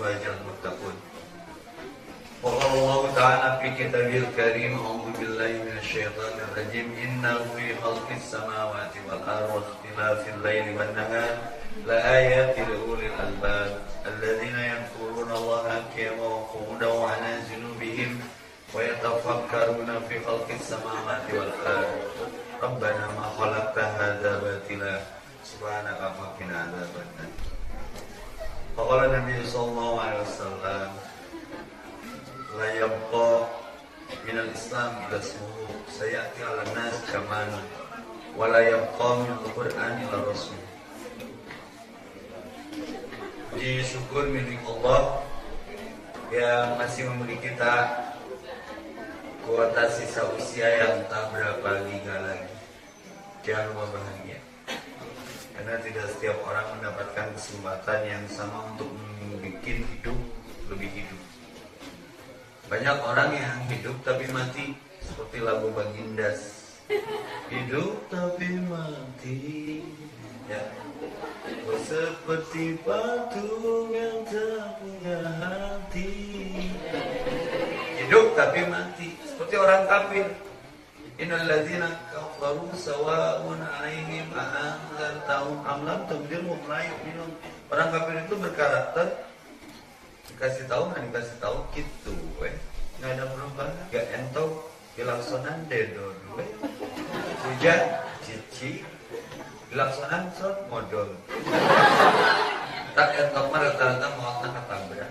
فاز المتقون. وقال الله تعالى في كتابه الكريم أعوذ بالله من الشيطان الرجيم. إنه في خلق السماوات والأرض واختلاف الليل والنهار. لآيات لأولي الألباب. الذين يذكرون الله قياما وقعودا وعلى جنوبهم ويتفكرون في خلق السماوات والأرض. ربنا ما خلقت هذا باطلا. سبحانك فقنا عذاب النار. Faqala Nabi sallallahu alaihi wasallam la yabqa min Islam ila semua saya ala nas zaman wa la yabqa min Quran ila rasul. Jadi syukur milik Allah yang masih memberi kita kuota sisa usia yang tak berapa lagi lagi. Jangan lupa bahagia. Karena tidak setiap orang mendapatkan kesempatan yang sama untuk membuat hidup lebih hidup. Banyak orang yang hidup tapi mati seperti lagu Bagindas. Hidup tapi mati. Ya. Oh, seperti batu yang tak punya hati. Hidup tapi mati seperti orang kafir. Ladzina kafaru sawa'un 'alaihim a'anzartahum am lam tunzirhum la yu'minun. Orang kafir itu berkarakter dikasih tahu nggak dikasih tahu? Gitu weh. Nggak ada perubahan gak entau dilaksonan dedo we hujan cici dilaksonan sot modal tak entau mah rata-rata mau katabrak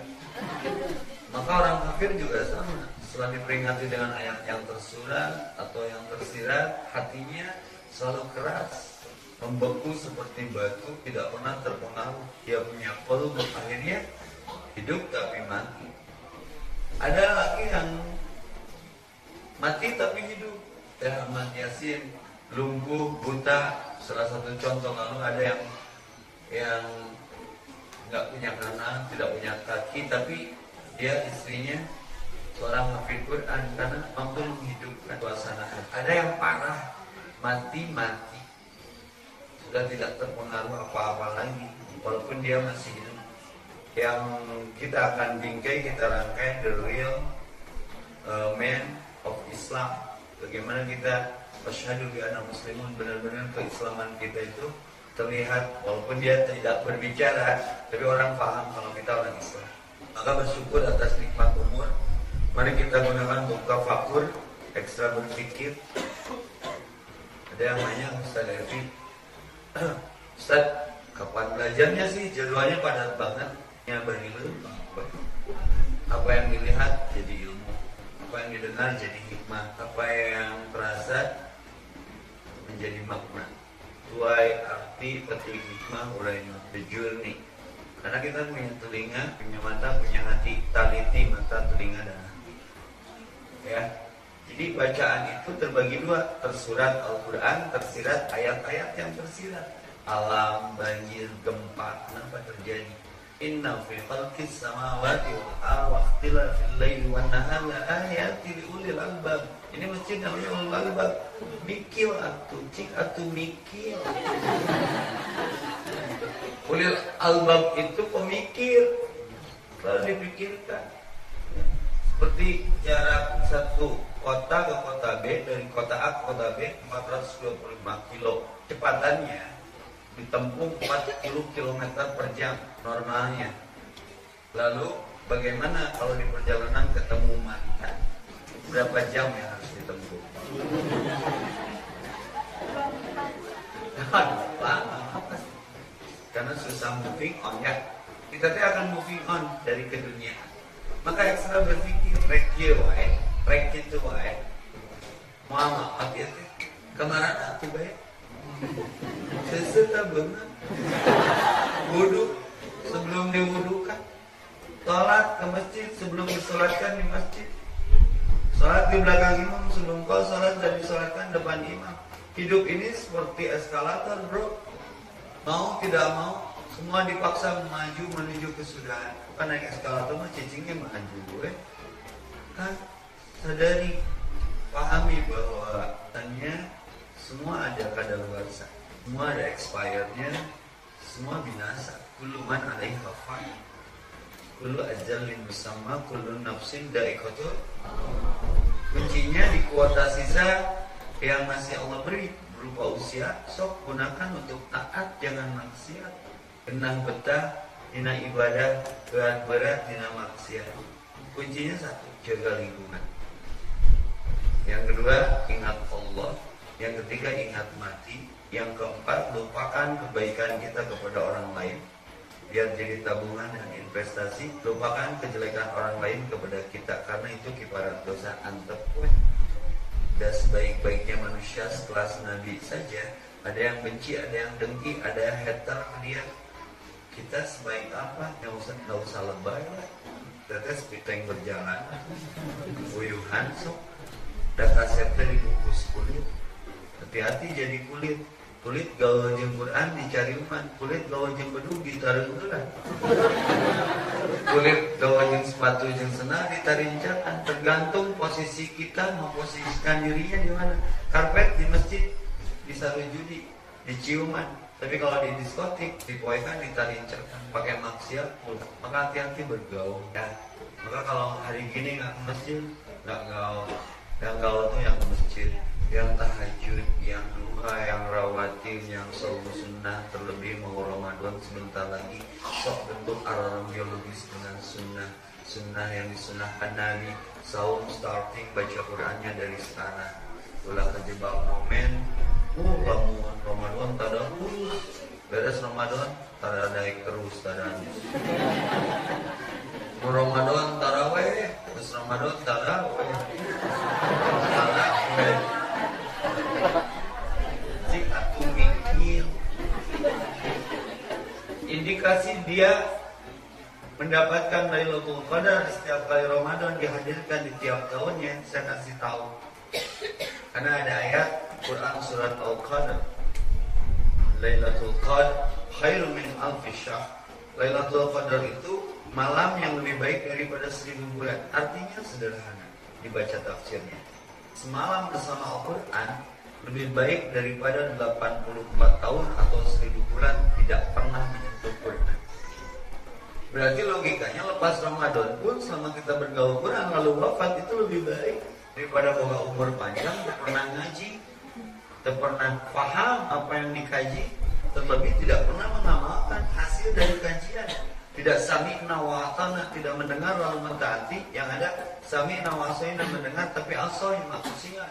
maka orang kafir juga sama setelah diperingati dengan ayat yang tersurat atau yang tersirat hatinya selalu keras membeku seperti batu tidak pernah terpengaruh dia punya peluk akhirnya hidup tapi mati. Ada lagi yang mati tapi hidup. Ya Ahmad Yasin lumpuh, buta, salah satu contoh lalu ada yang yang nggak punya kanan, tidak punya kaki, tapi dia istrinya seorang hafid Quran karena mampu menghidupkan suasana. Ada yang parah, mati-mati, sudah tidak terpengaruh apa-apa lagi, walaupun dia masih hidup. Yang kita akan bingkai kita rangkai the real uh, man of Islam. Bagaimana kita masyhadu di anak muslimun benar-benar keislaman kita itu terlihat walaupun dia tidak berbicara tapi orang paham kalau kita orang Islam. Maka bersyukur atas nikmat umur mari kita gunakan untuk tafakur ekstra berpikir. Ada yang nanya Ustaz Evi? Ustaz kapan belajarnya sih? Jadwalnya padat banget. Yang berilmu apa yang dilihat jadi ilmu. Apa yang didengar jadi hikmah. Apa yang terasa menjadi makna. Tuai arti petik hikmah urainya the journey karena kita punya telinga punya mata punya hati taliti mata telinga dan hati ya jadi bacaan itu terbagi dua tersurat Al-Quran tersirat ayat-ayat yang tersirat alam banjir gempa kenapa terjadi Inna fi khalqis samawati wal ardi wa ikhtilafil laili wan nahari ulil albab. Ini masjid namanya ulil albab. Mikir atu, cik atu mikir. ulil albab itu pemikir. Kalau dipikirkan. Seperti jarak satu kota ke kota B dari kota A ke kota B 425 kilo. Kecepatannya ditempuh 40 km per jam normalnya. Lalu bagaimana kalau di perjalanan ketemu mantan? Berapa jam yang harus ditempuh? Karena susah moving on ya. Kita akan moving on dari ke maka yang salah berpikir rekye wae rekye itu wae. Mama hati hati ke mana aku baik hmm. seseta benar. Wudhu sebelum diwudukan. Sholat ke masjid sebelum disolatkan di masjid. Sholat di belakang imam sebelum kau sholat dan disolatkan depan imam. Hidup ini seperti eskalator bro. Mau tidak mau semua dipaksa maju menuju kesudahan. Bukan naik eskalator mah cicingnya maju gue. Kan sadari, pahami bahwa tanya semua ada kadar luar semua ada expirednya, semua binasa. Kuluman alaih fan. Kulu ajalin bersama, kulu nafsin daikotul. Kuncinya di kuota sisa yang masih Allah beri berupa usia sok gunakan untuk taat jangan maksiat kenang betah dina ibadah berat berat dina maksiat. Kuncinya satu jaga lingkungan. Yang kedua ingat Allah. Yang ketiga ingat mati. Yang keempat lupakan kebaikan kita kepada orang lain. Biar jadi tabungan dan investasi lupakan kejelekan orang lain kepada kita. Karena itu kiparat dosa antep dan sebaik-baiknya manusia sekelas Nabi saja. Ada yang benci, ada yang dengki, ada yang hater dia kita sebaik apa? Nggak usah nggak usah lebay lah. Tetes piteng berjalan. Uyuhan sok dan kasetnya dibungkus kulit. Hati-hati jadi kulit. Kulit gaul jeung Quran dicari umat. Kulit gaul jeung bedug ditaruh ulah kulit gaul jeung sepatu jeung senang ditarincakan tergantung posisi kita memposisikan dirinya di mana. Karpet di masjid disaruh judi diciuman. Tapi kalau di diskotik dipoekan ditarincakan pakai maksiat maka hati-hati bergaul ya. Maka kalau hari gini nggak ke masjid nggak gaul. Yang gaul tuh yang ke masjid. Yang tahajud, yang duha, yang rawatin, yang selalu sunnah, terlebih mau Ramadan sebentar lagi, sok bentuk alarm biologis dengan sunnah, sunnah yang disunahkan Nabi, saum starting baca Qurannya dari sekarang, ulah kejebak momen, uh bangun Ramadan tada terus, beres Ramadan tada naik terus tada Ramadan taraweh, terus Ramadan taraweh, taraweh indikasi dia mendapatkan Lailatul Qadar setiap kali Ramadan dihadirkan di tiap tahunnya saya kasih tahu. Karena ada ayat Quran surat Al-Qadar Lailatul Qadar khairu min alfi syahr. Lailatul Qadar itu malam yang lebih baik daripada seribu bulan. Artinya sederhana dibaca tafsirnya. Semalam bersama Al-Quran lebih baik daripada 84 tahun atau 1000 bulan tidak pernah menyentuh Quran. Berarti logikanya lepas Ramadan pun selama kita bergaul Quran lalu wafat itu lebih baik daripada boga umur panjang, pernah ngaji, tidak pernah paham apa yang dikaji, terlebih tidak pernah mengamalkan hasil dari kajian. Tidak sami nawatana, tidak mendengar lalu mentaati, yang ada sami dan mendengar tapi yang maksudnya.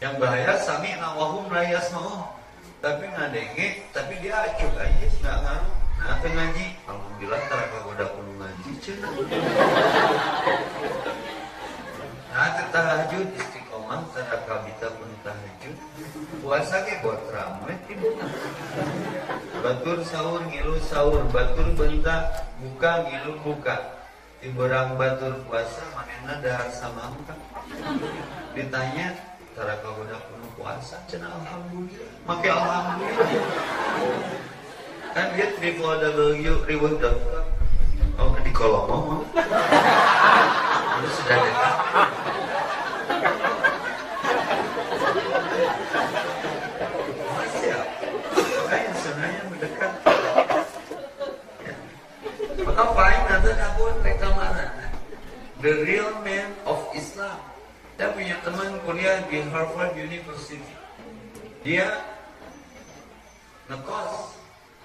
Yang bahaya sami nawahum layas mau tapi ngadenge tapi dia acuh aja nggak ngaruh. Nah ngaji? Alhamdulillah taraka udah penuh ngaji. Cina. Nah tahajud istiqomah taraka bita pun tahajud puasa ke buat ramai ibu batur sahur ngilu sahur. Batur bentak buka ngilu buka. Tiberang batur puasa manena dahar sama ditanya cara kau udah penuh puasa? Cina alhamdulillah. Makai alhamdulillah. Kan dia www.reward.com oh di kolom mau itu sudah dekat siap makanya sebenarnya mendekat ya. Fine nanti pun mereka marah the real man of Islam saya punya teman kuliah di Harvard University. Dia ngekos.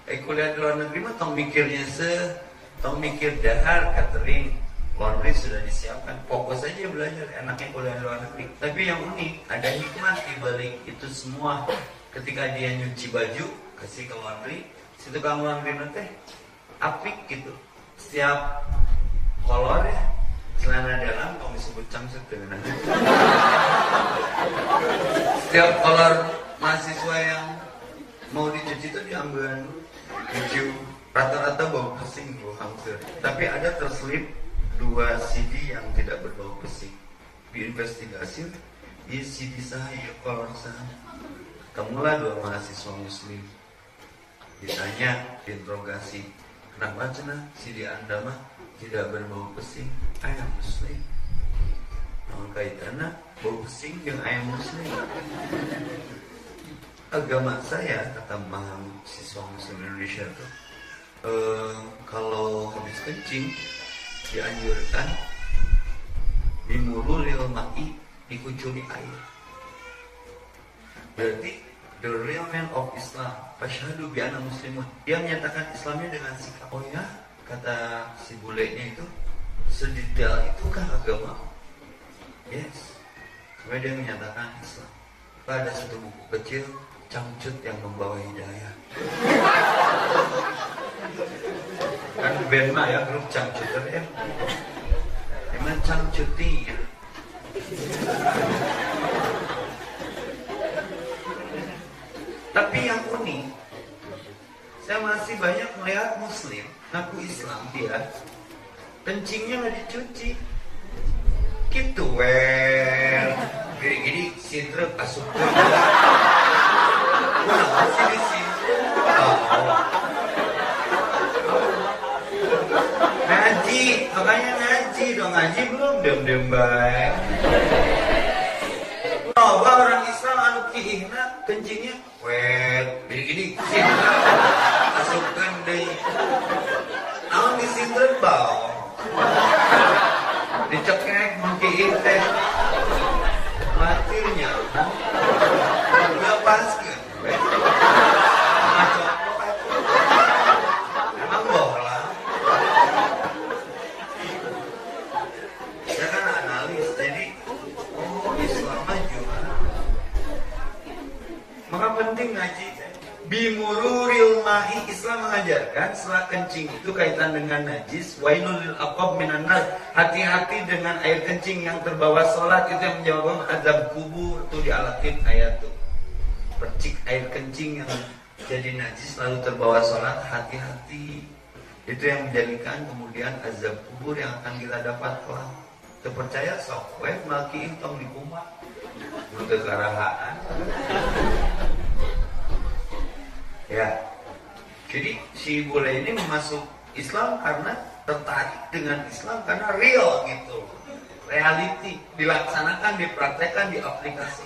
Eh kuliah di luar negeri mah tong mikirnya se, tong mikir dahar, catering, laundry sudah disiapkan. Fokus saja belajar, enaknya kuliah di luar negeri. Tapi yang unik, ada hikmah di balik itu semua. Ketika dia nyuci baju, kasih ke laundry, situ kamu laundry nanti apik gitu. Setiap kolor ya, celana dalam kamu disebut camset dengan setiap kolor mahasiswa yang mau dicuci itu diambil cuci rata-rata bau pesing bau hampir tapi ada terselip dua CD yang tidak berbau pesing diinvestigasi di CD saya kolor saya Ketemulah dua mahasiswa muslim. Ditanya, diinterogasi. Kenapa cina si anda mah tidak berbau pesing? Ayam muslim. Namun kaitannya bau pesing dengan ayam muslim. Agama saya kata mahasiswa muslim Indonesia tuh eh, kalau habis kencing dianjurkan dimulul ma'i dikucuri air Berarti the real man of Islam. Fasyhadu bi anna muslimun. Dia menyatakan Islamnya dengan sikap. Oh ya, kata si bulenya itu sedetail itu kan agama. Yes. Sampai dia menyatakan Islam. Ada satu buku kecil Cangcut yang membawa hidayah. kan band ya grup Cangcut ya. Emang Cangcuti Tapi yang unik, saya masih banyak melihat Muslim ngaku Islam dia kencingnya nggak dicuci. Gitu well, gini-gini si truk asup Nah, masih di sini. Oh. Ngaji, makanya ngaji dong ngaji belum dem-dem baik. Oh, orang Islam anu kihina kencingnya wet gini gini masukkan deh. Di sinter bau. Dicekek mungkin teh matirnya nggak pas kan emang bohong saya kan analis jadi oh Islam maju maka penting ngaji. Bimururil mahi Islam setelah kencing itu kaitan dengan najis. Wainul akob minanar Hati-hati dengan air kencing yang terbawa sholat itu yang menjawab azab kubur itu di alatif ayat itu. Percik air kencing yang jadi najis lalu terbawa sholat hati-hati. Itu yang menjadikan kemudian azab kubur yang akan kita dapat kelak. Terpercaya sok, weh malki intong di kumat. Menurut kekarahaan. Ya. Jadi si bule ini masuk Islam karena tertarik dengan Islam karena real gitu. Reality dilaksanakan, dipraktekkan, diaplikasi.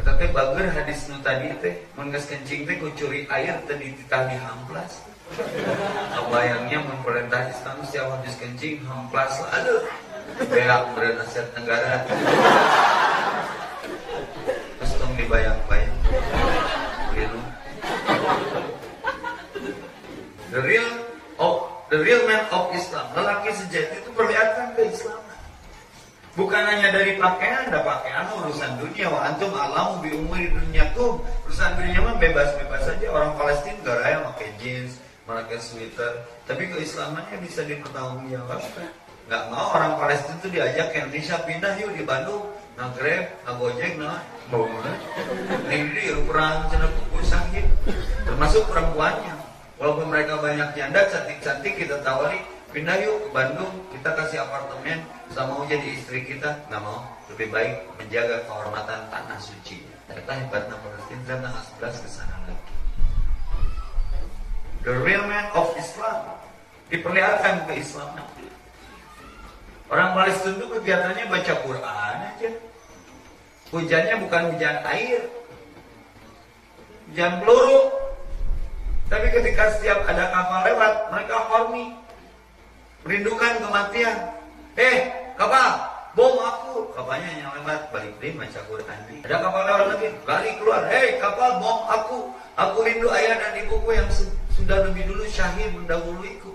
Tetapi bager hadis nu tadi teh menggas kencing teh kucuri air tadi ditali hamplas. Memperintah Islam setiap habis kencing hamplas aduh. Beak berenasihat negara dibayang-bayang. Gitu. The real of the real man of Islam, lelaki sejati itu perlihatkan keislaman. Bukan hanya dari pakaian, ada pakaian urusan dunia. Wa antum alam bi umuri dunia tuh urusan dunia mah bebas-bebas saja. Orang Palestina gak raya pakai jeans, pakai sweater. Tapi keislamannya bisa dipertanggungjawabkan. Gak mau orang Palestina itu diajak ke Indonesia pindah yuk di Bandung, nah Grab, nah Gojek, nah bangunan ini perang sakit termasuk perempuannya walaupun mereka banyak janda cantik-cantik kita tawari pindah yuk ke Bandung kita kasih apartemen sama mau jadi istri kita. Nggak mau. Lebih baik menjaga kehormatan tanah suci. Ternyata hebatnya Palestina dan tanggal 11 ke sana lagi. The real man of Islam. Diperlihatkan ke Islam orang Palestina itu kegiatannya baca Quran aja. Hujannya bukan hujan air, hujan peluru. Tapi ketika setiap ada kapal lewat, mereka hormi, merindukan kematian. Eh, kapal, bom aku. Kapalnya yang lewat, balik deh baca Quran. Ada kapal lewat lagi, lari keluar. Hei, kapal, bom aku. Aku rindu ayah dan ibuku yang sudah lebih dulu syahid mendahuluiku.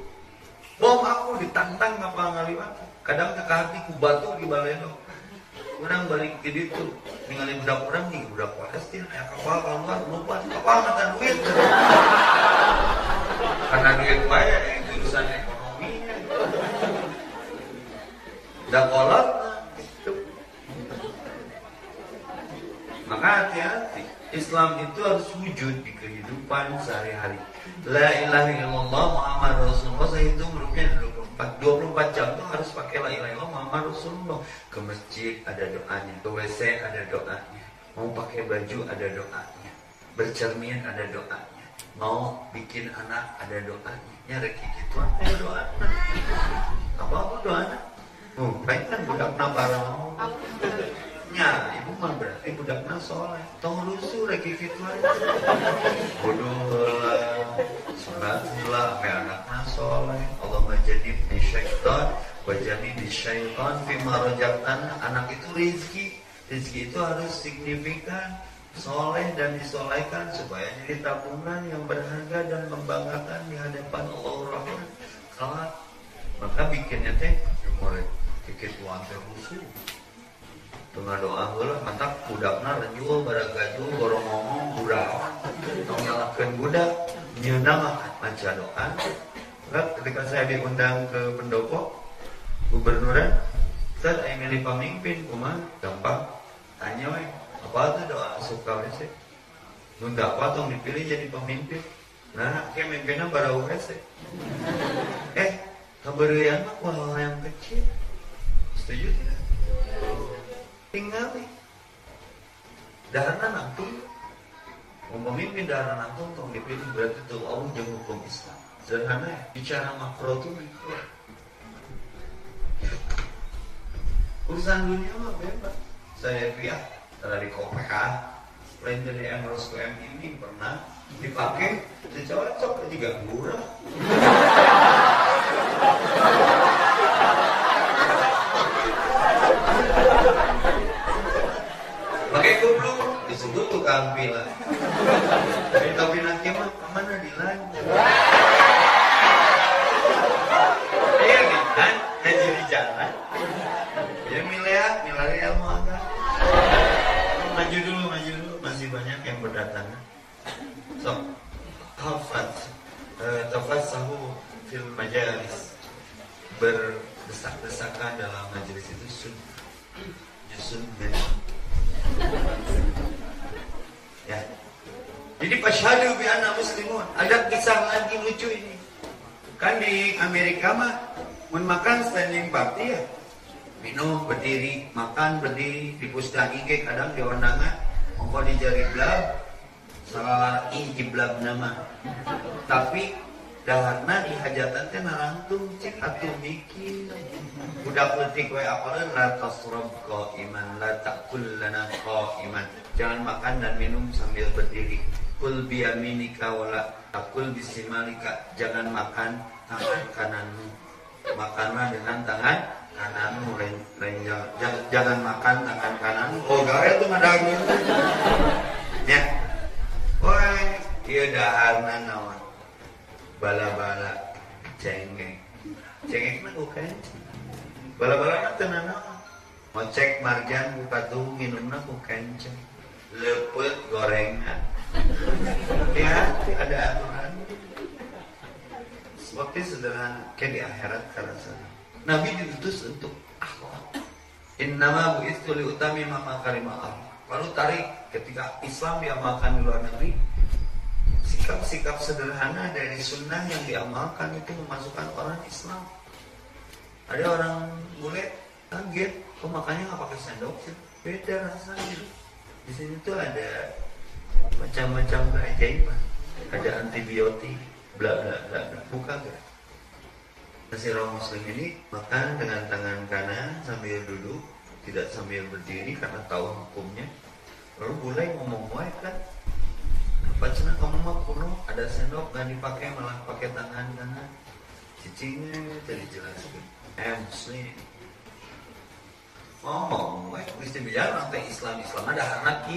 Bom aku ditantang kapal ngaliwat. Kadang ke batu di baleno orang balik ke itu ninggalin budak orang nih budak Palestina ya kapal keluar lupa kapal kata duit. Karena duit wae itu urusan ekonominya udah kolot gitu. maka hati-hati Islam itu harus wujud di kehidupan sehari-hari. La ilaha illallah Muhammad Rasulullah saya itu hurufnya 24 24 jam tuh harus pakai la ilaha illallah Muhammad Rasulullah. Ke masjid ada doanya, ke WC ada doanya. Mau pakai baju ada doanya. Bercermin ada doanya. Mau bikin anak ada doanya. Nyari gitu ada doa. Apa apa doa? Oh, baik kan budak nabar Ibu mah berarti budak soleh. Tong rusuh lagi aja. Bodoh lah, sholat lah, sampai anak soleh. Allah menjadi syaitan, wajani di syaitan, fima rojaktan. Anak itu rizki. Rizki itu harus signifikan, soleh dan disolehkan supaya jadi tabungan yang berharga dan membanggakan di hadapan Allah Rahman. Kelak, maka bikinnya teh, murid, dikit wanti rusuh tengah doa heula mantap budakna lenjul barang gajul borong ngomong budak. Tong nyalakeun budak nyeuna mah maca doa. Kan ketika saya diundang ke pendopo gubernuran saya ingin pemimpin kumaha? Gampang. Tanya we apa tuh doa? Suka we sih. Nun apa tuh dipilih jadi pemimpin? Nah kayak mimpinnya bara we eh kabeureuyang mah yang kecil. Setuju tidak tinggal dahana nantung mau memimpin dahana nantung tong dipilih berarti tuh Allah jeng hukum Islam. Sederhana ya bicara makro tuh mikro urusan dunia mah bebas. Saya pihak dari KPK lain dari Emros ke ini pernah dipakai dicocok juga murah pakai goblok disebut tukang pila tapi nanti mah mana dilanjut iya kan haji di jalan ya miliar miliar ilmu agak maju dulu maju dulu masih banyak yang berdatangan so hafat uh, tafassahu fil majalis berdesak-desakan dalam majelis itu sun sun Ya. Jadi pasyhadu bi anak muslimun. Ada kisah lagi lucu ini. Kan di Amerika mah mun makan standing party ya. Minum berdiri, makan berdiri, di pusdaki ke kadang di undangan, mongko di jari blab, salah i jiblab nama. Tapi daharna di hajatan teh narangtung cek atuh mikir. Budak letik we apalan la tasrab iman la takul lana iman jangan makan dan minum sambil berdiri. Kul biyaminika wala takul bisimalika jangan makan tangan kananmu makanlah dengan tangan kananmu lain lain jangan, jangan makan tangan kananmu oh gawe tuh madangin ya. Woi iya daharna nawan bala-bala cengeng. Cengeng mah bukan. Bala-bala mah tenanawa mau cek marjan buka tuh minumna bukan ceng. Lepet gorengan. Ya ada aturan. Seperti sederhana kayak di akhirat karena sana Nabi diutus untuk akhlak Innama bu'istu li utami mama karimah Lalu tarik ketika Islam diamalkan di luar negeri sikap-sikap sederhana dari sunnah yang diamalkan itu memasukkan orang Islam. Ada orang bule kaget, kok makannya nggak pakai sendok sih? Beda rasanya. Di sini tuh ada macam-macam keajaiban. Ada antibiotik, bla bla bla bla. Buka gak? Nasi orang muslim ini makan dengan tangan kanan sambil duduk, tidak sambil berdiri karena tahu hukumnya. Lalu bule ngomong wae kan, Bacana kamu mah kuno ada sendok gak dipakai malah pakai tangan kanan. Cicingnya jadi jelas. Eh muslim. Ngomong, eh, mesti bicara nanti Islam Islam ada anak.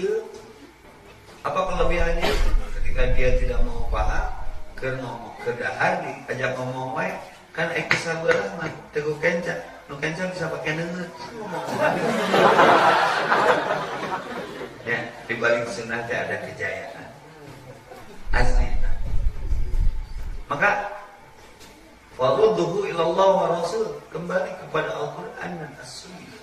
Apa kelebihannya? Ketika dia tidak mau paham, ke ngomong ke dahar ajak ngomong wae kan ek bisa mah teguh kenca. Nu kenca bisa pakai neungeut. Ya di balik sunnah ada kejayaan. Asli. Maka Farudduhu ilallah wa rasul Kembali kepada Al-Quran dan As-Sunnah.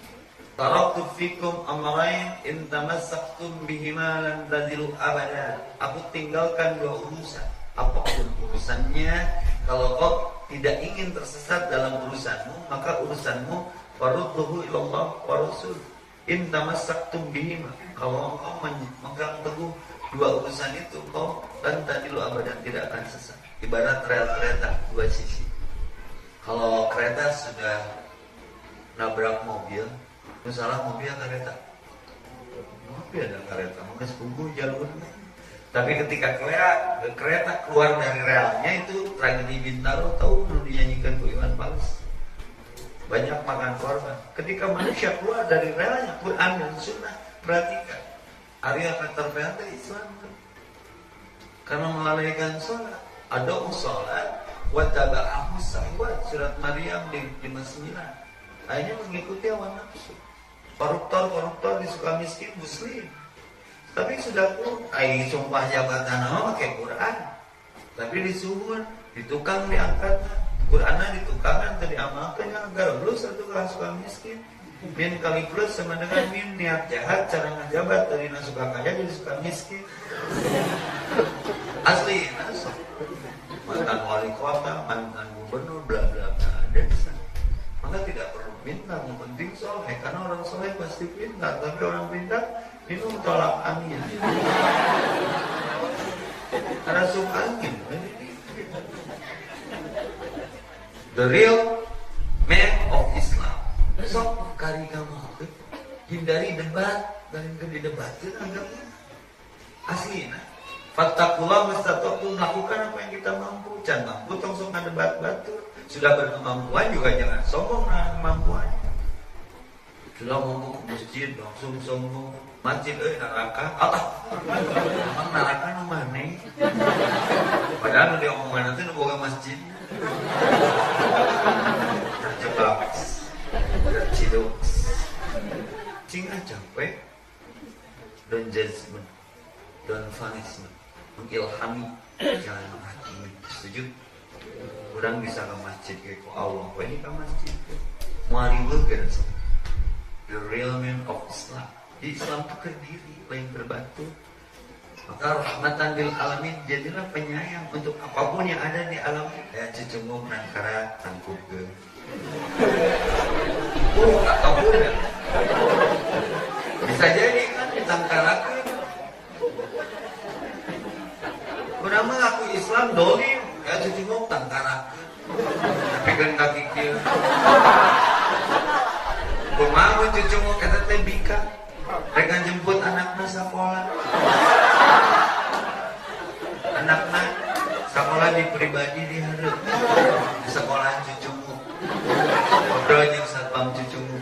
Taraktu fikum amrain in tamassaktum bihima lan tadilu abada Aku tinggalkan dua urusan Apa pun urusannya Kalau kau tidak ingin tersesat dalam urusanmu, maka urusanmu farudduhu ilallah wa rasul. In tamassaktum bihima. Kalau engkau memegang teguh dua urusan itu, kau dan tadi lu abadan tidak akan sesat. Ibarat rel kereta dua sisi. Kalau kereta sudah nabrak mobil, misalnya mobil kereta, mobil ada kereta, mungkin sepuluh jalurnya tapi ketika kereta, kereta keluar dari relnya itu tragedi Bintaro tahu dulu dinyanyikan Bu Iwan Fals. Banyak makan korban. Ketika manusia keluar dari relnya, Quran dan Sunnah, perhatikan. Arya kata terpelate Islam. Karena melalaikan sholat. Ada sholat, wataba'ahu sahwat. Surat Maryam di 59. Akhirnya mengikuti awan nafsu. Koruptor-koruptor disuka miskin muslim tapi sudah pun ai sumpah jabatan nama pakai Quran. Tapi disuhun, di tukang diangkat. Qurannya di tukangan tadi amalkan agar lu satu kelas suka miskin. Min kali plus sama dengan min niat jahat cara ngajabat dari nasuka kaya jadi suka miskin. Asli, asli. Mantan wali kota, mantan gubernur, bla bla bla ada. Maka tidak perlu minta, yang penting soleh karena orang soleh pasti pintar, tapi orang pintar itu tolak angin. Ada sum angin. The real man of Islam. Sok kari kamu hindari debat dan ke didebatin agama asli nah. Fattakullah mustatokum melakukan apa yang kita mampu Jangan mampu tong sok debat batu Sudah berkemampuan juga jangan sombong nah kemampuan Sudah mau ke masjid langsung sombong masjid eh neraka. Apa? Emang neraka nu mana? Padahal dia omongan nanti nu boga masjid. Terjebak. Terciduk cing capek. Dan judgment dan punishment mengilhami jangan menghakimi setuju? Orang bisa ke masjid kayak Allah. Ini ke masjid. Mau ribut the real man of Islam Islam itu terdiri paling berbatu maka rahmatan bil alamin jadilah penyayang untuk apa pun yang ada di alam. Ya cucungmu nangkara tangkup ke oh atau ya. Bisa jadi kan ditangkarakan Udah mah aku Islam dolim. Ya cucungmu tangkara tapi kan kaki kiri Kumaha cucungmu kata tebika mereka jemput anaknya sekolah. Anaknya sekolah di pribadi di hari di sekolah cucumu. Ngobrol yang satpam cucumu.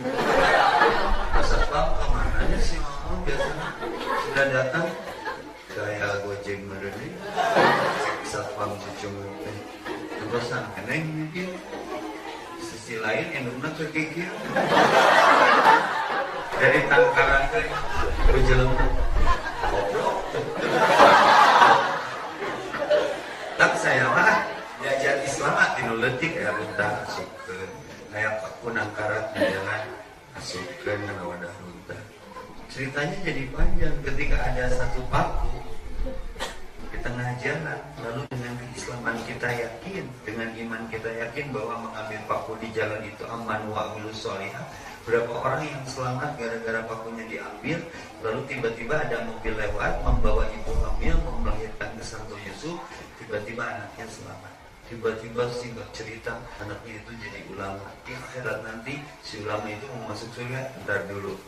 Satpam ke mana sih mama biasanya? Sudah datang. Saya gojek mereni satpam cucumu. Terusan keneng mungkin sisi lain yang benar kegigil dari tangkaran ke berjelem tak saya mah diajar Islam tinu letik ya runtah asupkeun kayak aku nangkarat di jalan asupkeun kana wadah runtah ceritanya jadi panjang ketika ada satu paku di tengah jalan lalu dengan keislaman kita yakin dengan iman kita yakin bahwa mengambil paku di jalan itu aman wa solihah Berapa orang yang selamat gara-gara pakunya diambil, lalu tiba-tiba ada mobil lewat membawa ibu hamil melahirkan ke Santo Yusuf, tiba-tiba anaknya selamat. Tiba-tiba singkat cerita anaknya itu jadi ulama. Di akhirat nanti si ulama itu mau masuk surga, ntar dulu.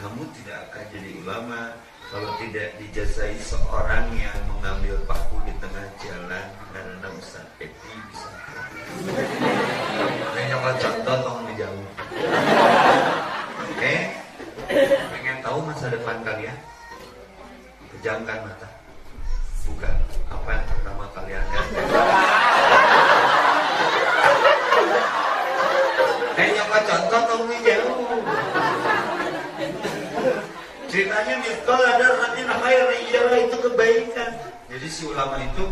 Kamu tidak akan jadi ulama kalau tidak dijasai seorang yang mengambil paku di tengah jalan karena Ustaz Eki bisa. Ini contoh tolong dijauh. Oke? Pengen tahu masa depan kalian? Pejamkan mata. Buka. Apa yang pertama kalian lihat? Eh nyoba contoh tolong jauh. Ceritanya Miftah ada ratin khair iyalah itu kebaikan. Jadi si ulama itu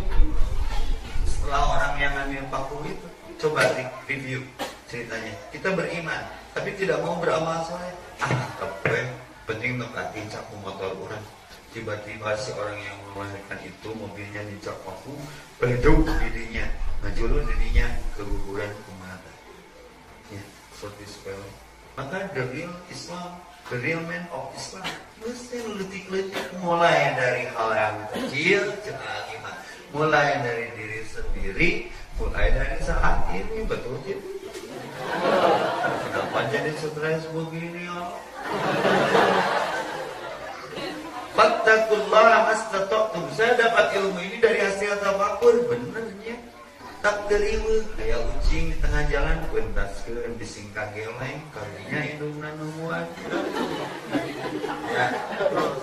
setelah orang yang ngambil paku itu coba review ceritanya. Kita beriman, tapi tidak mau beramal soleh. Ah, kepe, penting untuk katin capu motor orang. Tiba-tiba si orang yang melahirkan itu mobilnya dicap aku, beduk dirinya. ngajulun dirinya keguguran kumata ya seperti sepele maka the real Islam the real man of Islam mesti letik-letik mulai dari hal yang kecil mulai dari diri sendiri mulai dari saat ini betul tidak kenapa jadi stres begini ya Fattakullah mastata'tum. Saya dapat ilmu ini dari hasil tafakur. Benernya. Tak terima. Kayak ucing di tengah jalan. Pentas ke disingkat geleng. Kalinya hidung numuan. Ya.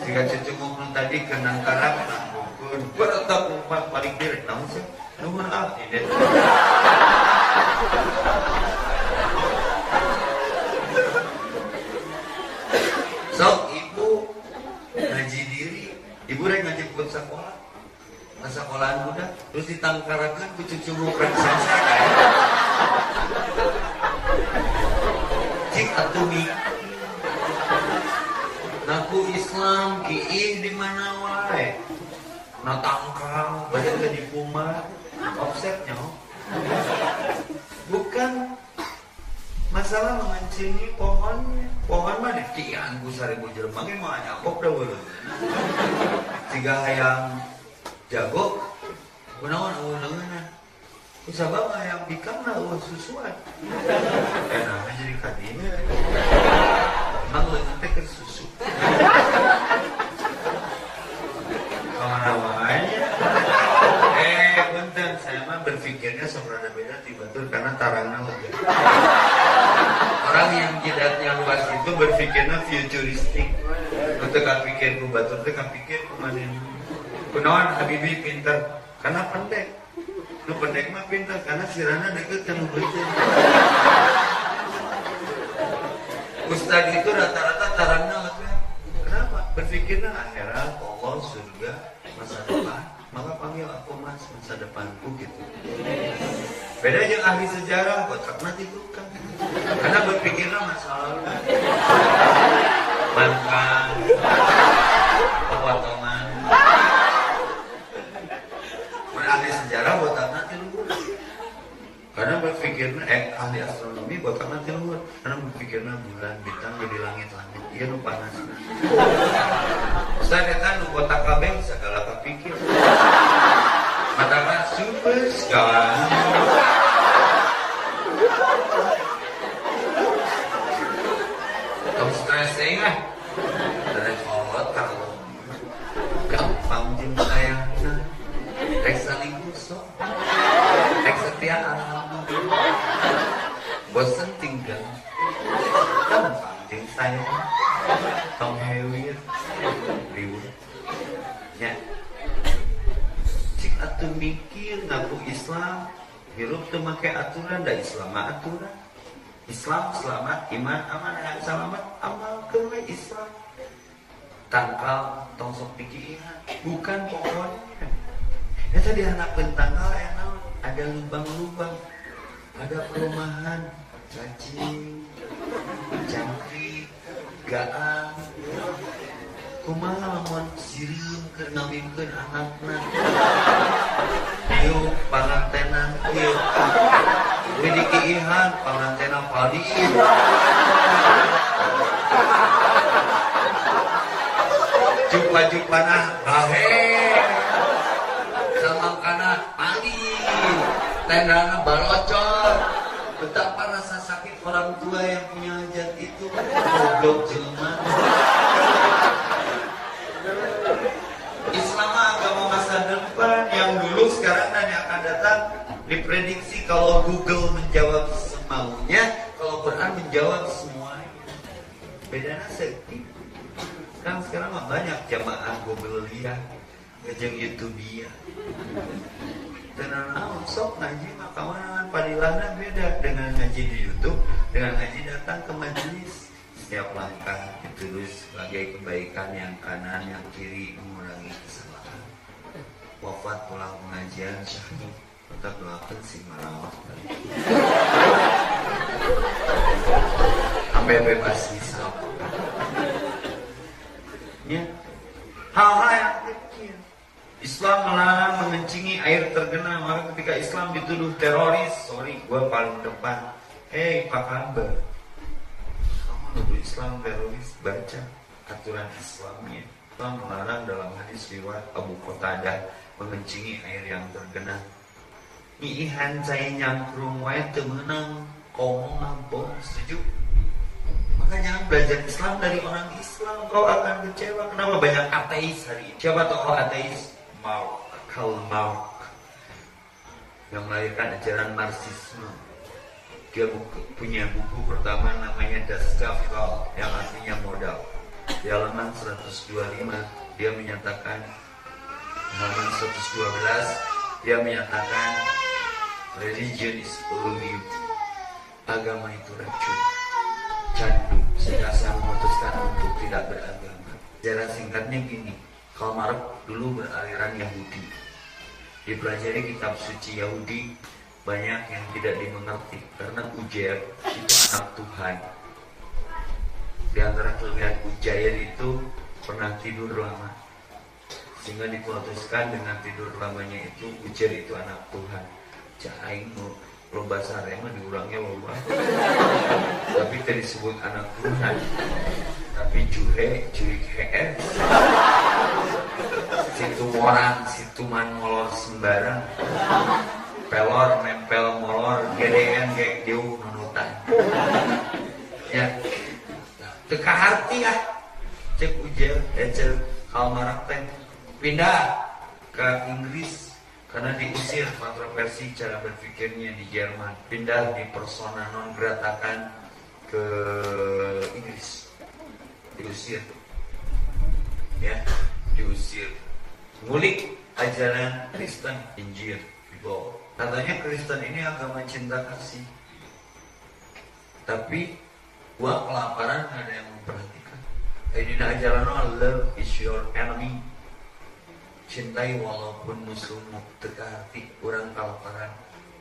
Jika cucu ngomong tadi kenang karak. Bukun. Beratap umpat paling direk. Namun sih. Nomor A. Ini. Sok ibu rek ngaji pun sekolah masa sekolahan muda terus ditangkarakan ku cucu bukan sasa kayak cik atumi naku Islam kiih di mana wae? Na tangkal badan ke di kuma offsetnya bukan masalah mengancini pohonnya pohon mah di tiang bu seribu jerman mah nyakop dah jika hayang jago kunaon eueuh leungeunna ku sabab hayang bikang na eueuh susuan enak jadi kadinya mang leungeun teh keur susu. Ke mana wae eh punten saya mah berpikirnya sebenarnya beda tiba-tiba karena tarangna lega orang yang jidatnya luas itu berpikirnya futuristik. Untuk pikir ku batur teh pikir ku manin kunaon Habibi pinter karena pendek. Lu pendek mah pinter karena sirana deket kan betul Ustad itu rata-rata tarangnya kenapa? Berpikirnya akhirat Allah surga masa depan. Maka panggil aku mas masa depanku gitu. Beda yang ahli sejarah kotak nanti bukan karena berpikirnya masa lalu pepotongan ahli sejarah buat nanti luhur karena berpikirnya eh ahli astronomi buat nanti luhur karena berpikirnya bulan bintang di langit-langit. Iya nu panas. Saya kan nu kota kabeh segala kepikir mata super segala stressing ah dari kolot kalau gampang cinta yang rek saling kusok rek setia bosan tinggal gampang cinta yang tong hewir riwur ya cik atu mikir ngaku Islam make aturan dah Islam aturan Islam selamat, iman aman dan selamat, amal kewe Islam. Tangkal tongsok pikiran, bukan pokoknya. Ya tadi anak pentangkal enak, ada lubang-lubang, ada perumahan, cacing, cangkrik, gaang. Kumaha lamun sirim keur ngawinkeun anakna. Yuk pangantena yuk. Widi kiihan pangantena padiin. Jupa-jupana bahe. Samangkana padi. Tendana balocor. Betapa rasa sakit orang tua yang punya hajat itu goblok. Islam agama masa depan yang dulu sekarang dan yang akan datang diprediksi kalau Google menjawab semaunya, kalau Quran menjawab semuanya. Bedanya sedikit. Kan sekarang mah banyak jamaah Google lihat, ngejeng YouTube ya. Tenang sok ngaji mah kawanan padilahna beda dengan ngaji di YouTube, dengan ngaji datang ke majelis. Setiap langkah ditulis sebagai kebaikan yang kanan, yang kiri mengurangi kesalahan. Wafat pulang pengajian syahid tetap doakan si marawat. Sampai bebas hisab. Ya, hal-hal yang kecil. Islam melarang mengencingi air tergenang maka ketika Islam dituduh teroris sorry gue paling depan hei pak kabar kamu nuduh Islam teroris baca aturan Islamnya Islam melarang dalam hadis riwayat Abu Qatadah mengencingi air yang tergenang Ihan saya nyangkrung wae temenang ngomong nampung setuju maka jangan belajar Islam dari orang Islam kau akan kecewa kenapa banyak ateis hari ini siapa tokoh ateis Mark Karl Marx yang melahirkan ajaran Marxisme dia buku, punya buku pertama namanya Das Kapital yang artinya modal. Di halaman 125 dia menyatakan halaman 112 dia menyatakan religion is belief agama itu racun candu sehingga saya memutuskan untuk tidak beragama. Jalan singkatnya gini kalau Mark dulu beraliran Yahudi. Dipelajari kitab suci Yahudi banyak yang tidak dimengerti karena Ujair itu anak Tuhan. Di antara kelebihan Ujair itu pernah tidur lama sehingga diputuskan dengan tidur lamanya itu Ujair itu anak Tuhan. Cahaing lo bahasa mah diurangnya loba tapi tadi disebut anak Tuhan. Tapi juhe juhe heer situ orang situ man molor sembarang. Pelor nempel molor gedean kayak diu nunutan ya teka hati ya cek ujar ya cek kalmarak teh pindah ke Inggris karena diusir kontroversi cara berpikirnya di Jerman. Pindah di persona non gratakan ke Inggris. Diusir. Ya diusir. Ngulik ajaran Kristen Injil dibawa katanya Kristen ini agama cinta kasih. Tapi gua kelaparan ada yang memperhatikan. Ini ajaran love is your enemy cintai walaupun musuhmu hati kurang kelaparan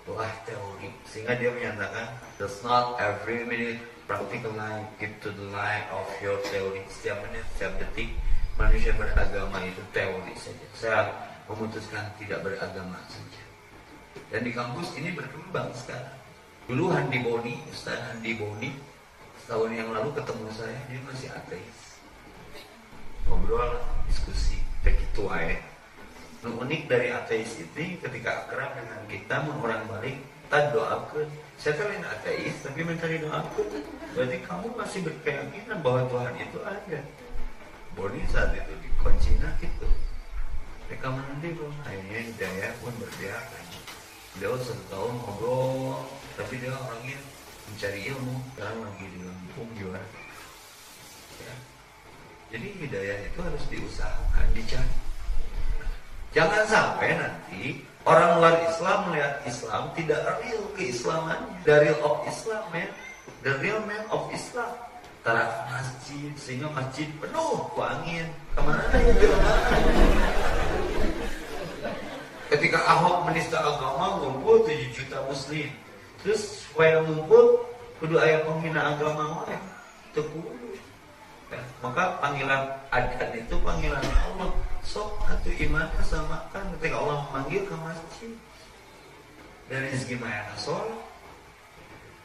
wah teori. Sehingga dia menyatakan does not every minute practical life give to the life of your theory. Setiap menit setiap detik manusia beragama itu teori saja. Saya memutuskan tidak beragama saja. Dan di kampus ini berkembang sekarang. Dulu Handi Boni Ustaz Handi Boni setahun yang lalu ketemu saya dia masih ateis. Ngobrol diskusi begitu aja. Nu unik dari ateis itu ketika akrab dengan kita mau orang balik, kita doakan. Saya kalian ateis tapi mencari doakan. Berarti kamu masih berkeyakinan bahwa Tuhan itu ada. Boni saat itu di Koncina gitu. Mereka menanti bro, akhirnya hidayah pun berbiakan. Beliau satu tahun ngobrol, tapi dia orangnya mencari ilmu. Sekarang lagi di Lampung juga. Ya. Jadi hidayah itu harus diusahakan, dicari. Jangan sampai nanti orang luar Islam melihat Islam tidak real keislamannya. The real of Islam man. The real man of Islam. Taraf masjid sehingga masjid penuh ku angin. Ke mana ya Ketika Ahok menista agama ngumpul 7 juta muslim. Terus supaya ngumpul kudu ayah penghina agama. Teu Ya, maka panggilan adat itu panggilan Allah. Sok atau iman samakan ketika Allah memanggil ke masjid. Dari segi mana sholat.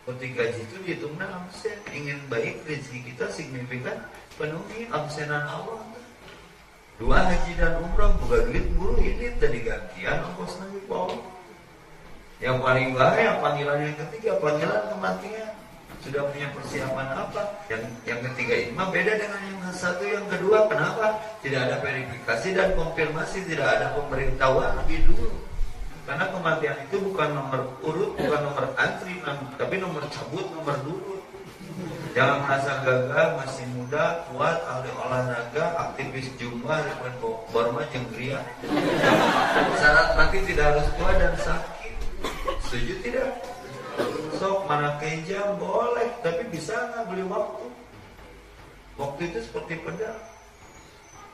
Ketika itu dihitungnya absen. Ingin baik rezeki kita signifikan penuhi absenan Allah. Dua haji dan umrah buka duit buru ini tadi gantian ongkos nabi Paul yang paling bahaya panggilan yang ketiga panggilan kematian sudah punya persiapan apa? Yang yang ketiga ini mah beda dengan yang satu yang kedua. Kenapa? Tidak ada verifikasi dan konfirmasi, tidak ada pemberitahuan lebih dulu. Karena kematian itu bukan nomor urut, bukan nomor antri, tapi nomor cabut, nomor dulu. Jangan merasa gagal, masih muda, kuat, ahli olahraga, aktivis jumlah, ribuan baru mah jengkria. Syarat mati tidak harus tua dan sakit. Setuju tidak? Sok mana kejam boleh. Tapi bisa nggak beli waktu? Waktu itu seperti pedang.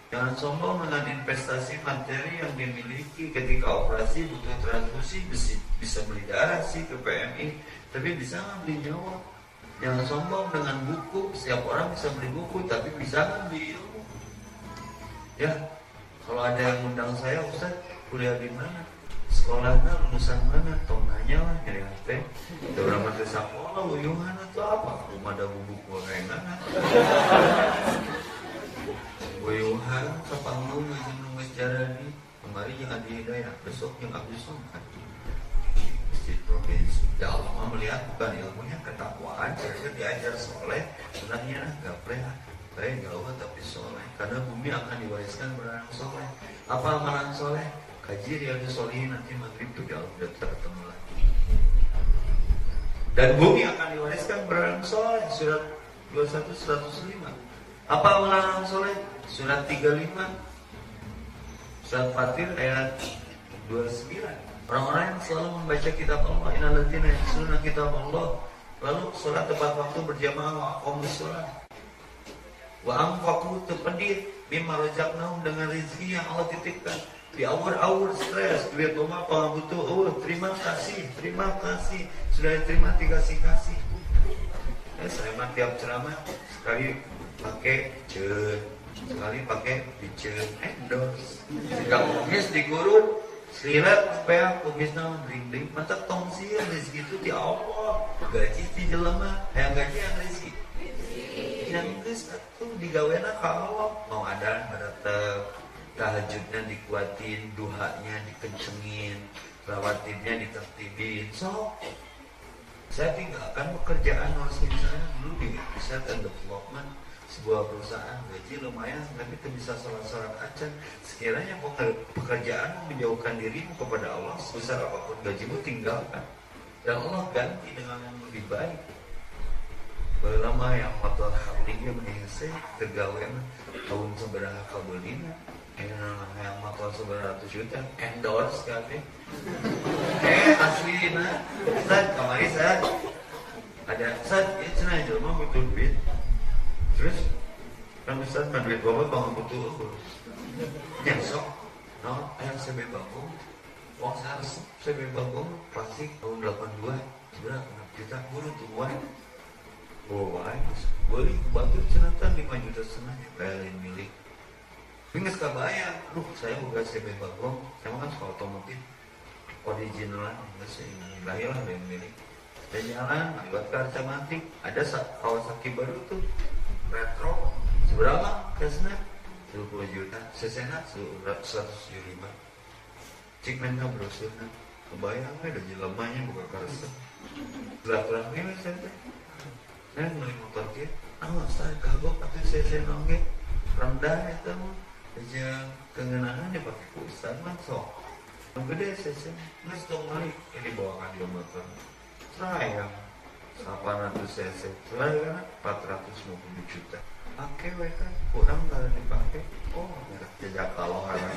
Jangan sombong dengan investasi materi yang dimiliki. Ketika operasi butuh transfusi bisa, bisa beli darah sih ke PMI tapi bisa nggak beli nyawa? Jangan sombong dengan buku. Setiap orang bisa beli buku tapi bisa nggak beli ilmu? Ya kalau ada yang undang saya Ustaz kuliah di mana sekolahnya lulusan mana? Tong nanya lah nyari hati orang mati sekolah uyuhan atau apa? Rumah ada bubuk gorengan uyuhan nunggu sejarah ini. Kemarin yang ada hidayah besok yang aku songkat masjid provinsi. Ya Allah melihat bukan ilmunya ketakwaan. Jadi diajar soleh. Sebenarnya gaple baik jauh tapi soleh. Karena bumi akan diwariskan beranak soleh. Apa amalan soleh kaji riyadu solihin nanti maghrib jauh udah tertemu lagi. Dan bumi akan diwariskan beranak soleh surat 21 105 apa amalan soleh surat 35 surat fatir ayat 29 orang-orang yang selalu membaca kitab Allah inalatina yang kitab Allah. Lalu sholat tepat waktu berjamaah wa aqamu sholat. Wa anfaqu tepedit mimma razaqnahum dengan rezeki yang Allah titipkan di awur-awur stres duit rumah apa? Butuh oh terima kasih terima kasih. Sudah diterima dikasih. Kasih eh, saya mah tiap ceramah. Sekali pakai cer sekali pakai bicer endorse. Jika kumis digurut Sila supaya kumis naon? Ring-ring mata tong sih rezeki itu di Allah gaji di jelema. Yang gaji yang rezeki yang geus atuh digawena ka Allah mau ada pada tahajudnya dikuatin duhanya dikencengin rawatibnya ditertibin. So saya tinggalkan pekerjaan nursing saya dulu di and development sebuah perusahaan. Gaji lumayan tapi itu bisa sholat-sholat aja. Sekiranya pekerjaan menjauhkan dirimu kepada Allah sebesar apa pun gajimu tinggalkan. Dan Allah ganti dengan yang lebih baik. Belama yang motor harlinya menihse kegawean tahun seberapa kabulina yang motor seberapa juta endorse kali eh asli nah Ustaz kemarin saya ada Ustaz ya cenah jelma butuh duit terus kan Ustaz mah duit bapak bangun butuh nyesok no ayam sebe bagong uang seharus sebe bagong plastik tahun 82 seberapa juta buru tuan Oh, beli batu cenatan 5 juta setengah lain milik Ingat kebayang, aduh saya buka CB Bagong, saya kan suka otomotif. Original enggak sih, lahir lah yang milik. Dan jalan, buat karca matik. Ada Kawasaki baru tuh, retro. Seberapa? Kesna 20 juta, sesena 175 cik menka brosurnya kebayang ada jelamanya buka karsa belakang ini saya saya beli motor kia ah saya kagok atau saya nongge rendah itu mah aja kengenangan dia pakai pulsa sok yang gede saya nggak dong balik ini bawakan dia motor sayang. 800 cc. Selain kan? 450 juta. Pakai kan? Kurang kalau dipakai. Oh merek jejak kalau anak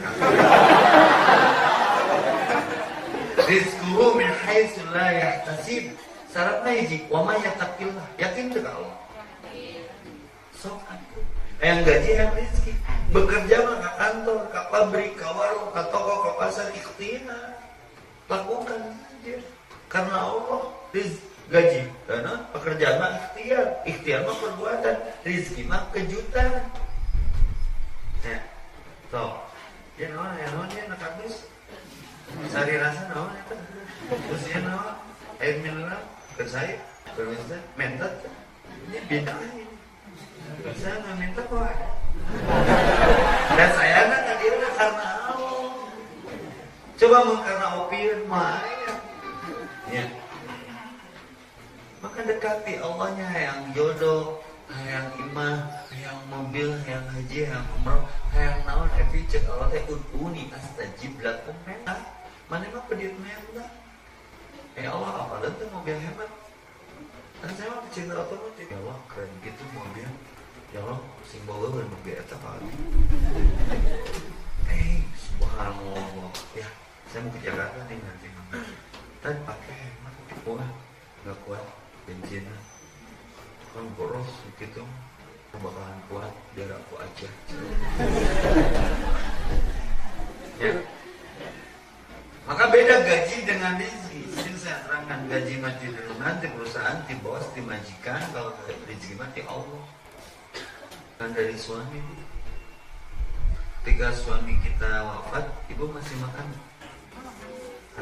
rizquhu min haitsu la yahtasib. Syaratnya hiji. Wa may yattaqillah. Yakin ke Allah? Sok yang gaji yang rezeki bekerja mah ke kantor ke pabrik ke warung ke toko ke pasar ikhtiar. Lakukan saja. Karena Allah rezeki gaji. Karena pekerjaan mah ikhtiar. Ikhtiar mah perbuatan. Rezeki mah kejutan. Ya so ya naon ya naon ya nak habis cari rasa naon ya terus ya naon? Air mineral ke saya permisa mentat ini beda ini saya nggak minta kok. Dan saya kan tadi karena Allah. Coba mau karena opium mah ya. Maka dekati Allahnya yang jodoh yang imah yang mobil yang haji yang umroh yang naon evi cek Allah teh uduni astajib lakum. Mana mah pedit mah Ya Allah apa tuh mobil hebat? Kan saya mah pecinta otomotif. Ya Allah keren gitu mobil. ya Allah simbol gue mobil eta kali eh subhanallah ya. Saya mau ke Jakarta nih nanti? Dan pakai hemat wah nggak kuat bensin. Kan boros gitu. Bakalan kuat biar aku aja. Ya. Maka beda gaji dengan rezeki. Sini saya terangkan gaji mati dulu nanti perusahaan di bos di majikan. Kalau rezeki mati Allah kan dari suami ketika suami kita wafat ibu masih makan.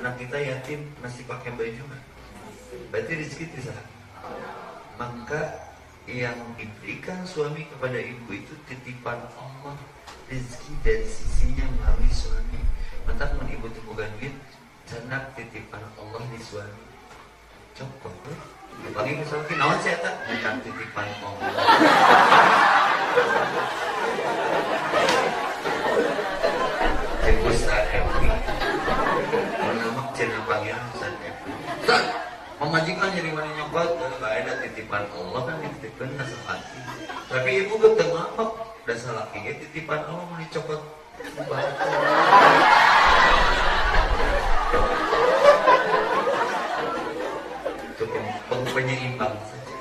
Anak kita yatim masih pakai baju nggak berarti rezeki bisa maka yang diberikan suami kepada ibu itu titipan Allah rezeki dari sisinya melalui suami. Maka pun ibu bukan duit jenak titipan Allah di suami. Coba bagi misalnya nawan saya tak titipan Allah Ustaz Memajikan jadi mana nyokot Gak ada titipan Allah kan dititipkan dasar hati Tapi ibu ketemu apa Dasar laki ya titipan Allah mau dicopot Itu penyeimbang saja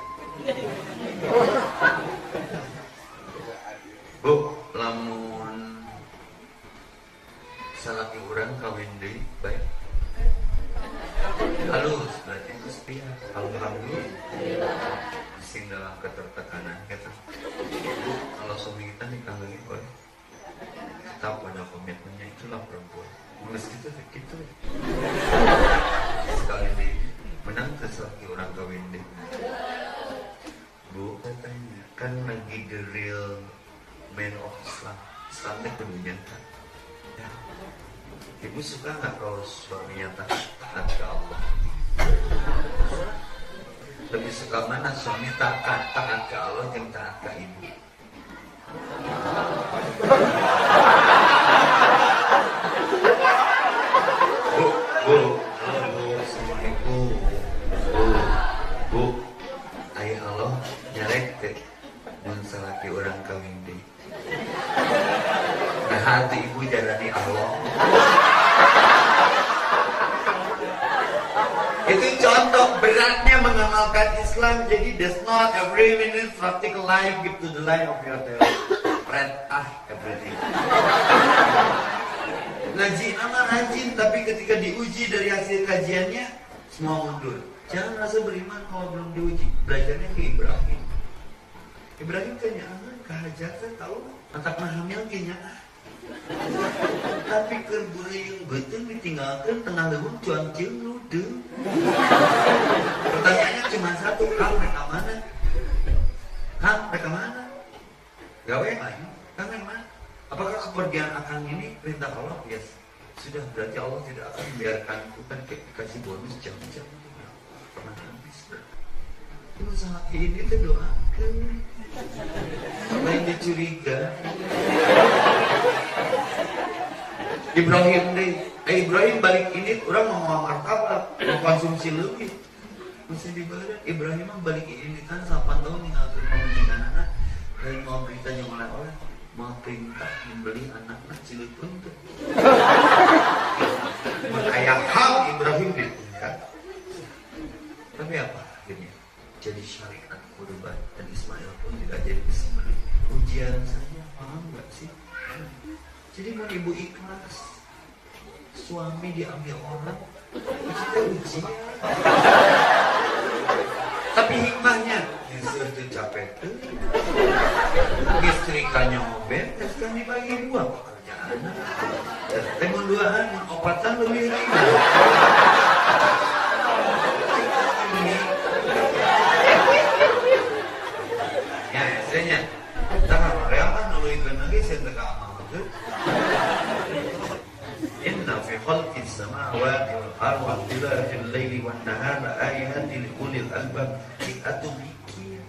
Bu, lamun salah orang kawin deh baik. Halus berarti itu setia alhamdulillah. Sing dalam ketertekanan kita kalau suami kita nikah lagi boleh tetap pada komitmennya itulah perempuan. Meski itu gitu. Sekali deh menang sesuatu man of Islam Islam itu kan ya. Ibu suka nggak kalau suaminya taat ke Allah? Lebih suka mana suami taat taat ke Allah yang taat ke ibu? Mengamalkan Islam. Jadi there's not every minute practical life give to the life of your friend. Ah, everything. Ngaji nama rajin, tapi ketika diuji dari hasil kajiannya, semua mundur. Jangan rasa beriman kalau belum diuji. Belajarnya ke Ibrahim. Ibrahim tanya, ah, kehajatan tahu? Mantap hamil kayaknya. Tapi kerbura yang betul ditinggalkan tengah lembut cuancil lude. Pertanyaannya cuma satu, kang mereka mana? Kang mereka mana? Gawe lagi, kang mana? Apakah kepergian akang ini perintah Allah? Yes. Sudah berarti Allah tidak akan membiarkan kan kasih bonus jam-jam pernah habis. Itu saat ini tuh doakan. Yang dicuriga? Ibrahim deh, eh, Ibrahim balik ini orang mau ngelamar kapal, mau konsumsi lebih. Mesti dibalik Ibrahim mah balik ini kan 8 tahun nih ngatur pemerintahan anak. Dan mau berita yang oleh oleh mau perintah membeli anak cilik pun tuh. Ayah ham Ibrahim gitu ya. Tapi apa akhirnya? Jadi syariat kurban dan Ismail pun tidak jadi disembelih. Ujian saja, paham nggak sih? Jadi mau ibu ikhlas Suami diambil orang Kita ujian Tapi hikmahnya Justru itu capek. Tuh Istri kanya Terus kan dibagi dua pekerjaan. Temun duaan Opatan lebih ringan Ya, istilahnya Tangan real kan Lalu ikan lagi Saya tegak amal Wa ikhtilafil laili wan nahari ayatin li ulil albab atu mikir.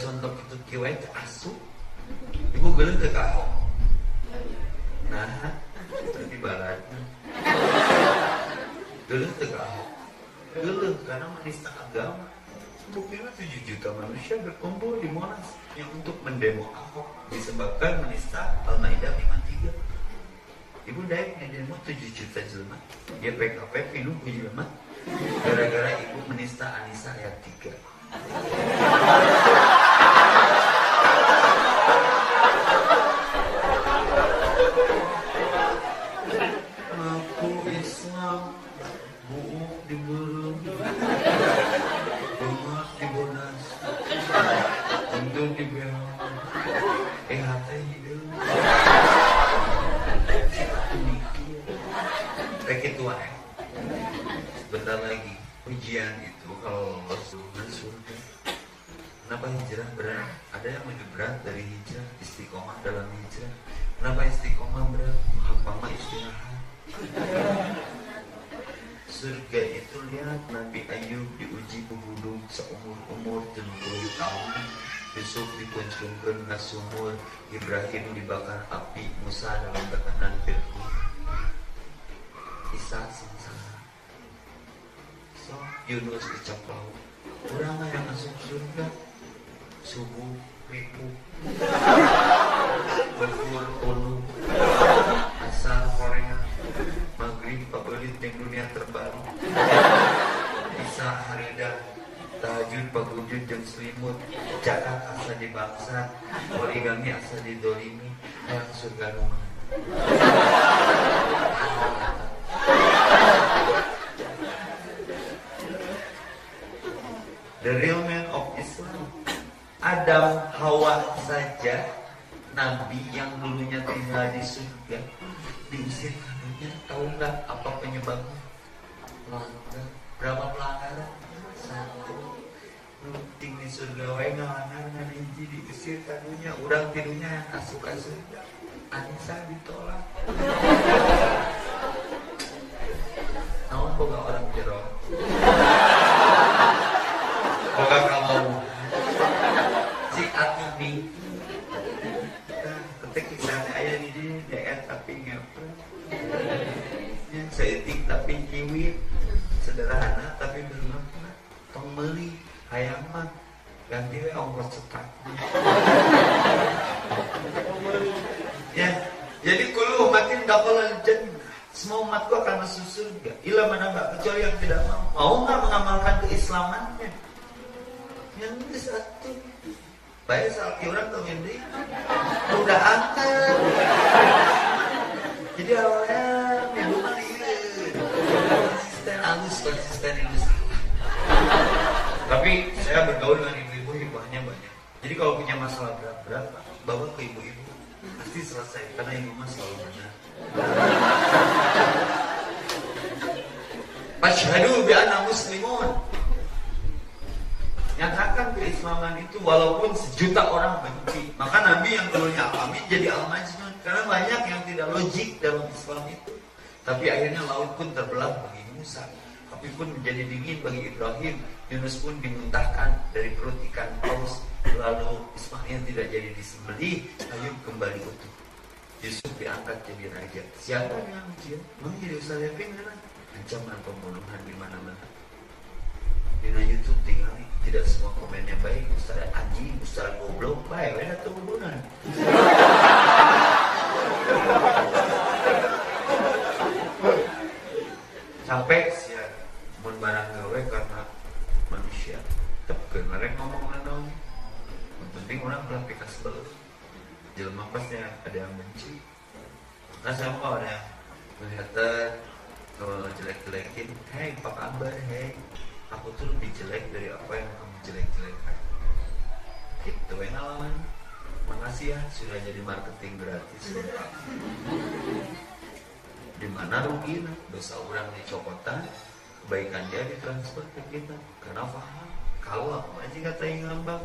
Contoh itu kiwai teu asu. Ibu teu ka Nah, di barat. Geuleuh teu ka Geuleuh karena menista agama. Buktinya 7 juta manusia berkumpul di Monas yang untuk mendemo Ahok disebabkan menista Al-Maidah 53. Ibu nih demo 7 juta jelma. Dia PKP ku jelma. Gara-gara ibu menista Anissa ayat 3. Aku Islam Buuk diburu Rumah dibodas Untuk dibel Eh hati hidup Sebentar lagi ujian itu kalau lolos dengan surga. Kenapa hijrah berat? Ada yang lebih berat dari hijrah istiqomah dalam hijrah. Kenapa istiqomah berat? Muhammad istirahat. Surga itu lihat Nabi Ayub diuji pebudung seumur-umur 70 tahun Yusuf dikuncungkan ke sumur Ibrahim dibakar api Musa dalam tekanan Fir'aun Isa sengsara So Yunus dicap Orang yang masuk surga Subuh ribu Befur ulu Asal Korea Maghrib pabelit di dunia terbaru Isa harida tahajud pagujud jam selimut Jakat asa di bangsa Poligami asa di dolimi Yang surga rumah The real man of Islam Adam Hawa saja Nabi yang dulunya tinggal di surga Diusir kanunya Tahu nggak apa penyebabnya? Melanggar Berapa pelanggaran? Satu Nuting di surga wae ngalanggar ngan hiji diusir kanunya asup ka surga Anissa ditolak Naon boga orang jero Boga kamu Si Atibi Ketik kisah ayah di sini Daerah tapi ngepre Seetik tapi kiwi Sederhana tapi bermakna Tong beli Hayang mah Ganti we ongkos cetak Ya Jadi kulu umatin kapalan jannah semua umatku akan masuk surga. Ila mana enggak kecuali yang tidak mau. Mau nggak mengamalkan keislamannya? Yang ini satu. Baik saat orang tuh ini udah angkat. Jadi awalnya minggu mah konsisten halus konsisten itu salah. Tapi saya bergaul dengan ibu-ibu hibahnya banyak. Jadi kalau punya masalah berat-berat, bawa ke ibu-ibu pasti selesai karena ibu mah selalu benar. Masyhadu bi anna muslimun. Nyatakan keislaman itu walaupun sejuta orang benci. Maka Nabi yang dulunya alami jadi al-majnun. Karena banyak yang tidak logik dalam Islam itu. Tapi akhirnya laut pun terbelah bagi Musa. Api pun menjadi dingin bagi Ibrahim. Yunus pun dimuntahkan dari perut ikan paus. Lalu Ismail tidak jadi disembelih. Ayub kembali utuh. Yusuf diangkat jadi raja. Siapa yang Ustaz Yafin kan? Ancaman pembunuhan di mana-mana. Di YouTube tinggal tidak semua komennya baik. Ustaz anjing, Ustaz goblok, baik. Ada pembunuhan. Orang dicopotan kebaikan dia ditransfer ke kita. Karena paham kalau aku aja kata yang ngambang